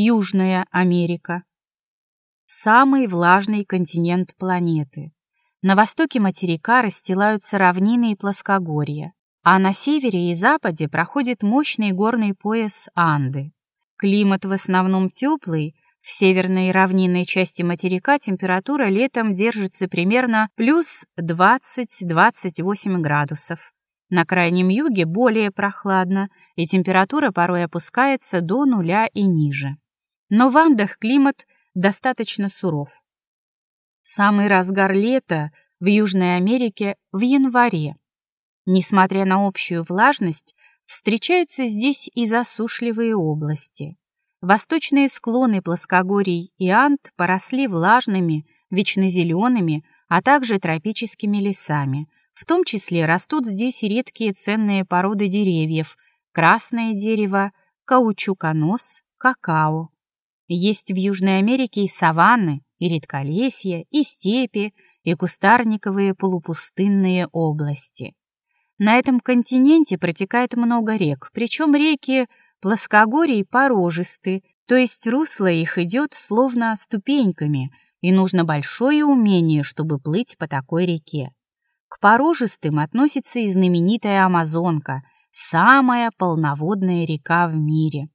Южная Америка. Самый влажный континент планеты. На востоке материка расстилаются равнины и плоскогорья, а на севере и западе проходит мощный горный пояс Анды. Климат в основном теплый, в северной равнинной части материка температура летом держится примерно плюс 20-28 градусов. На крайнем юге более прохладно, и температура порой опускается до нуля и ниже. Но в Андах климат достаточно суров. Самый разгар лета в Южной Америке в январе. Несмотря на общую влажность, встречаются здесь и засушливые области. Восточные склоны плоскогорий и Анд поросли влажными, вечнозелеными, а также тропическими лесами. В том числе растут здесь редкие ценные породы деревьев – красное дерево, каучуконос, какао. Есть в Южной Америке и саванны, и редколесья, и степи, и кустарниковые полупустынные области. На этом континенте протекает много рек, причем реки плоскогорий порожисты, то есть русло их идет словно ступеньками, и нужно большое умение, чтобы плыть по такой реке. К порожистым относится и знаменитая Амазонка, самая полноводная река в мире.